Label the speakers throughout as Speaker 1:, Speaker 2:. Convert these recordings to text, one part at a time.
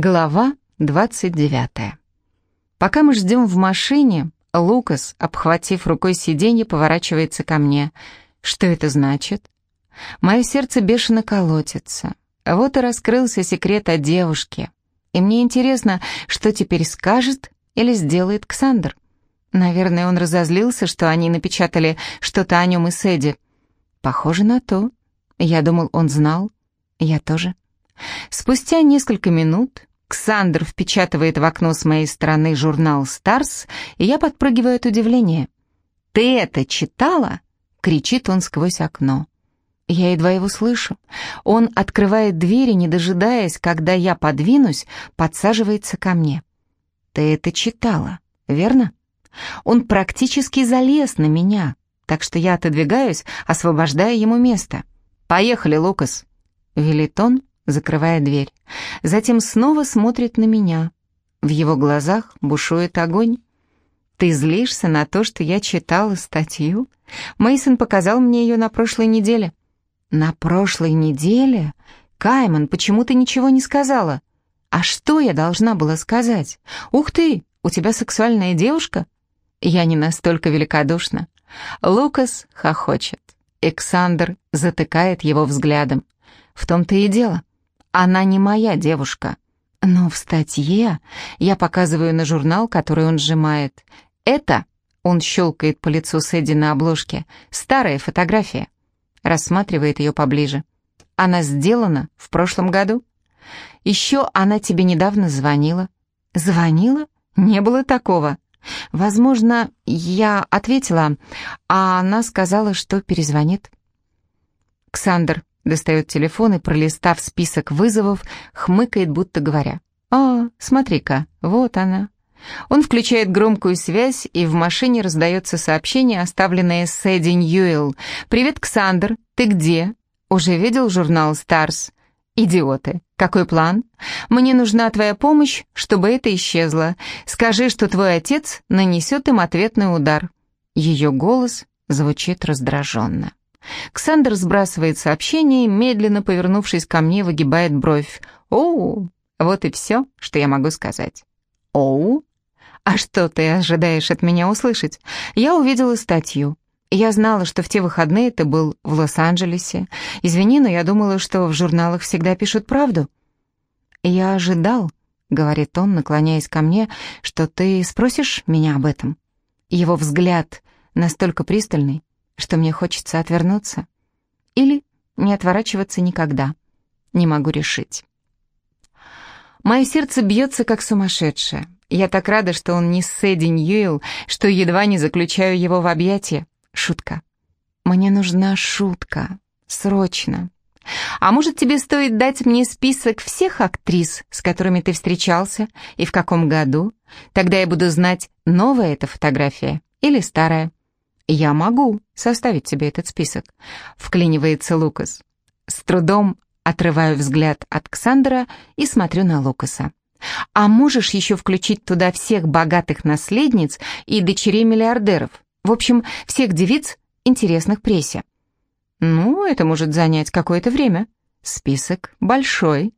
Speaker 1: Глава 29. Пока мы ждем в машине, Лукас, обхватив рукой сиденье, поворачивается ко мне. Что это значит? Мое сердце бешено колотится. Вот и раскрылся секрет о девушке. И мне интересно, что теперь скажет или сделает Ксандр. Наверное, он разозлился, что они напечатали что-то о нем и Сэдди. Похоже на то. Я думал, он знал. Я тоже. Спустя несколько минут Ксандр впечатывает в окно с моей стороны журнал «Старс», и я подпрыгиваю от удивления. «Ты это читала?» — кричит он сквозь окно. Я едва его слышу. Он открывает двери, не дожидаясь, когда я подвинусь, подсаживается ко мне. «Ты это читала, верно?» Он практически залез на меня, так что я отодвигаюсь, освобождая ему место. «Поехали, Лукас!» — велит он, закрывая дверь. Затем снова смотрит на меня. В его глазах бушует огонь. «Ты злишься на то, что я читала статью? Мейсон показал мне ее на прошлой неделе». «На прошлой неделе? Кайман, почему ты ничего не сказала?» «А что я должна была сказать? Ух ты, у тебя сексуальная девушка?» Я не настолько великодушна. Лукас хохочет. Александр затыкает его взглядом. В том-то и дело. Она не моя девушка. Но в статье я показываю на журнал, который он сжимает. Это, он щелкает по лицу Сэдди на обложке, старая фотография. Рассматривает ее поближе. Она сделана в прошлом году. Еще она тебе недавно звонила. Звонила? Не было такого. Возможно, я ответила, а она сказала, что перезвонит. Ксандр достает телефон и, пролистав список вызовов, хмыкает, будто говоря. «А, смотри-ка, вот она». Он включает громкую связь, и в машине раздается сообщение, оставленное Сэдди Ньюэлл. «Привет, Ксандр, ты где?» «Уже видел журнал «Старс»?» «Идиоты! Какой план? Мне нужна твоя помощь, чтобы это исчезло. Скажи, что твой отец нанесет им ответный удар». Ее голос звучит раздраженно. Ксандр сбрасывает сообщение и, медленно повернувшись ко мне, выгибает бровь. «Оу, вот и все, что я могу сказать». «Оу? А что ты ожидаешь от меня услышать? Я увидела статью. Я знала, что в те выходные ты был в Лос-Анджелесе. Извини, но я думала, что в журналах всегда пишут правду». «Я ожидал», — говорит он, наклоняясь ко мне, «что ты спросишь меня об этом». Его взгляд настолько пристальный, что мне хочется отвернуться. Или не отворачиваться никогда. Не могу решить. Мое сердце бьется, как сумасшедшее. Я так рада, что он не Сэдди Ньюэлл, что едва не заключаю его в объятия. Шутка. Мне нужна шутка. Срочно. А может, тебе стоит дать мне список всех актрис, с которыми ты встречался, и в каком году? Тогда я буду знать, новая эта фотография или старая. «Я могу составить тебе этот список», — вклинивается Лукас. С трудом отрываю взгляд от Ксандера и смотрю на Лукаса. «А можешь еще включить туда всех богатых наследниц и дочерей миллиардеров? В общем, всех девиц, интересных прессе». «Ну, это может занять какое-то время. Список большой.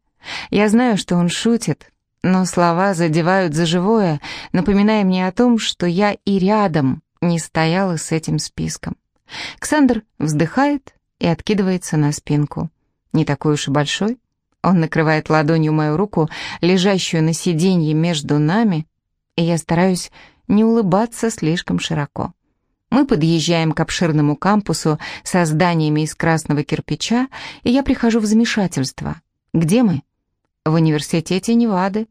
Speaker 1: Я знаю, что он шутит, но слова задевают за живое, напоминая мне о том, что я и рядом не стояла с этим списком. Ксандр вздыхает и откидывается на спинку. Не такой уж и большой. Он накрывает ладонью мою руку, лежащую на сиденье между нами, и я стараюсь не улыбаться слишком широко. Мы подъезжаем к обширному кампусу со зданиями из красного кирпича, и я прихожу в замешательство. Где мы? В университете Невады.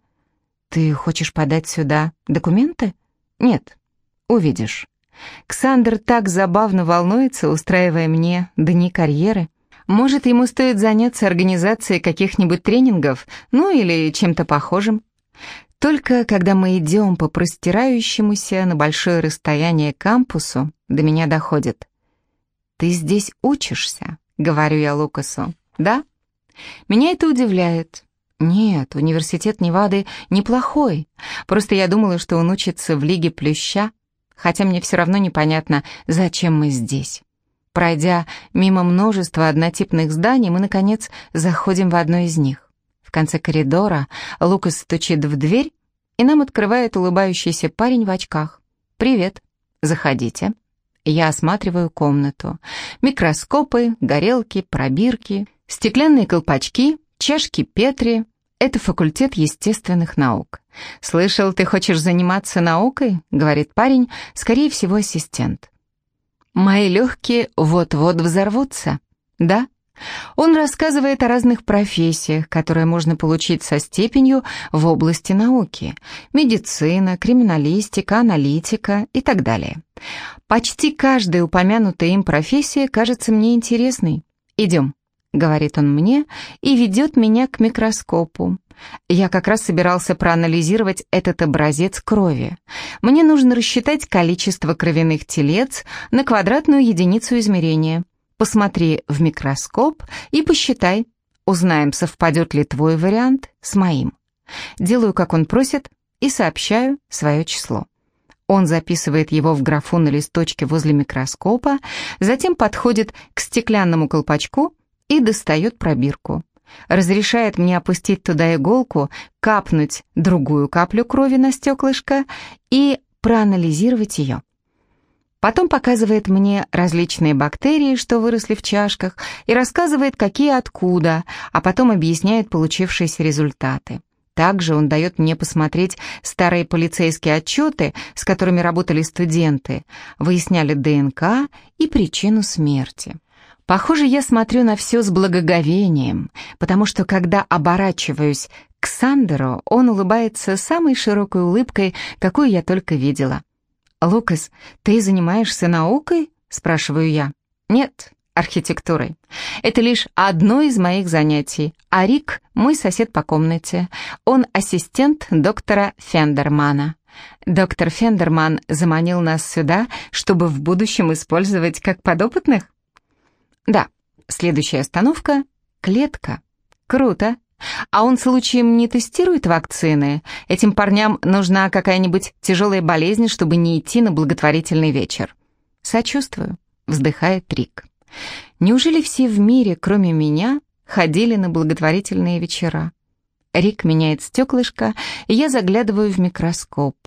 Speaker 1: Ты хочешь подать сюда документы? Нет. Увидишь. Ксандр так забавно волнуется, устраивая мне дни карьеры. Может, ему стоит заняться организацией каких-нибудь тренингов, ну или чем-то похожим. Только когда мы идем по простирающемуся на большое расстояние кампусу, до меня доходит. «Ты здесь учишься?» — говорю я Лукасу. «Да?» Меня это удивляет. Нет, университет Невады неплохой. Просто я думала, что он учится в Лиге Плюща, хотя мне все равно непонятно, зачем мы здесь. Пройдя мимо множества однотипных зданий, мы, наконец, заходим в одно из них. В конце коридора Лукас стучит в дверь, и нам открывает улыбающийся парень в очках. «Привет, заходите». Я осматриваю комнату. Микроскопы, горелки, пробирки, стеклянные колпачки, чашки Петри. Это факультет естественных наук. «Слышал, ты хочешь заниматься наукой?» — говорит парень, скорее всего, ассистент. «Мои легкие вот-вот взорвутся». «Да?» Он рассказывает о разных профессиях, которые можно получить со степенью в области науки. Медицина, криминалистика, аналитика и так далее. Почти каждая упомянутая им профессия кажется мне интересной. «Идем», — говорит он мне и ведет меня к микроскопу. Я как раз собирался проанализировать этот образец крови. Мне нужно рассчитать количество кровяных телец на квадратную единицу измерения. Посмотри в микроскоп и посчитай. Узнаем, совпадет ли твой вариант с моим. Делаю, как он просит, и сообщаю свое число. Он записывает его в графу на листочке возле микроскопа, затем подходит к стеклянному колпачку и достает пробирку. Разрешает мне опустить туда иголку, капнуть другую каплю крови на стеклышко и проанализировать ее. Потом показывает мне различные бактерии, что выросли в чашках, и рассказывает, какие откуда, а потом объясняет получившиеся результаты. Также он дает мне посмотреть старые полицейские отчеты, с которыми работали студенты, выясняли ДНК и причину смерти. Похоже, я смотрю на все с благоговением, потому что когда оборачиваюсь к Сандеру, он улыбается самой широкой улыбкой, какую я только видела. «Лукас, ты занимаешься наукой?» — спрашиваю я. «Нет, архитектурой. Это лишь одно из моих занятий, а Рик — мой сосед по комнате. Он ассистент доктора Фендермана. Доктор Фендерман заманил нас сюда, чтобы в будущем использовать как подопытных?» «Да, следующая остановка — клетка. Круто. А он случаем не тестирует вакцины? Этим парням нужна какая-нибудь тяжелая болезнь, чтобы не идти на благотворительный вечер. Сочувствую, вздыхает Рик. Неужели все в мире, кроме меня, ходили на благотворительные вечера? Рик меняет стеклышко, и я заглядываю в микроскоп.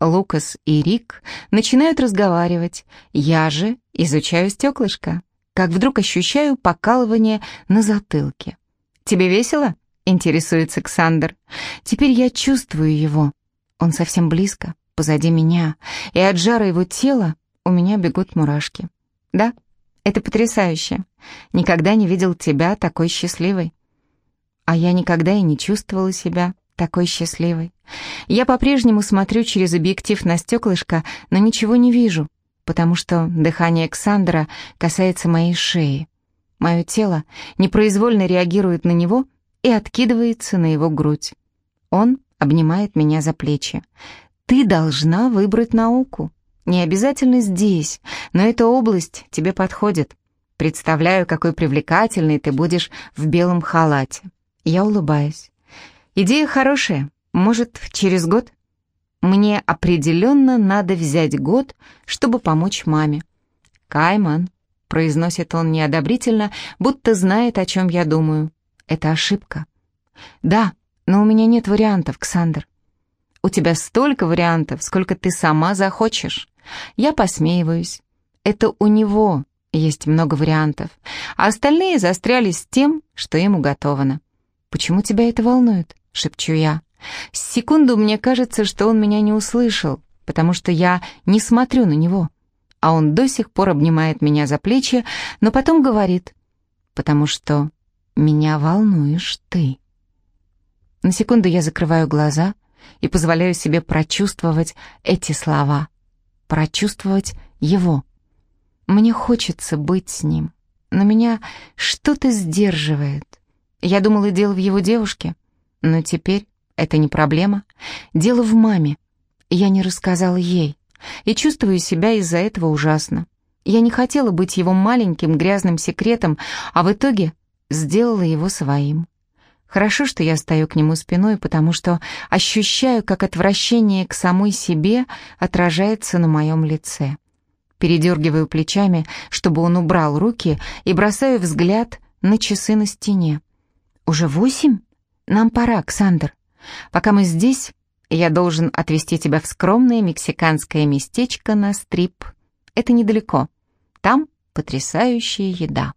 Speaker 1: Лукас и Рик начинают разговаривать, я же изучаю стеклышко, как вдруг ощущаю покалывание на затылке. «Тебе весело?» интересуется Ксандр. Теперь я чувствую его. Он совсем близко, позади меня, и от жара его тела у меня бегут мурашки. Да, это потрясающе. Никогда не видел тебя такой счастливой. А я никогда и не чувствовала себя такой счастливой. Я по-прежнему смотрю через объектив на стеклышко, но ничего не вижу, потому что дыхание Ксандра касается моей шеи. Мое тело непроизвольно реагирует на него — и откидывается на его грудь. Он обнимает меня за плечи. «Ты должна выбрать науку. Не обязательно здесь, но эта область тебе подходит. Представляю, какой привлекательной ты будешь в белом халате». Я улыбаюсь. «Идея хорошая. Может, через год?» «Мне определенно надо взять год, чтобы помочь маме». «Кайман», — произносит он неодобрительно, будто знает, о чем я думаю. Это ошибка. Да, но у меня нет вариантов, Ксандр. У тебя столько вариантов, сколько ты сама захочешь. Я посмеиваюсь. Это у него есть много вариантов, а остальные застряли с тем, что им уготовано. «Почему тебя это волнует?» — шепчу я. С секунду мне кажется, что он меня не услышал, потому что я не смотрю на него, а он до сих пор обнимает меня за плечи, но потом говорит, потому что меня волнуешь ты. На секунду я закрываю глаза и позволяю себе прочувствовать эти слова, прочувствовать его. Мне хочется быть с ним, но меня что-то сдерживает. Я думала, дело в его девушке, но теперь это не проблема. Дело в маме. Я не рассказала ей и чувствую себя из-за этого ужасно. Я не хотела быть его маленьким грязным секретом, а в итоге сделала его своим. Хорошо, что я стою к нему спиной, потому что ощущаю, как отвращение к самой себе отражается на моем лице. Передергиваю плечами, чтобы он убрал руки, и бросаю взгляд на часы на стене. «Уже восемь?» «Нам пора, Александр. Пока мы здесь, я должен отвезти тебя в скромное мексиканское местечко на стрип. Это недалеко. Там потрясающая еда».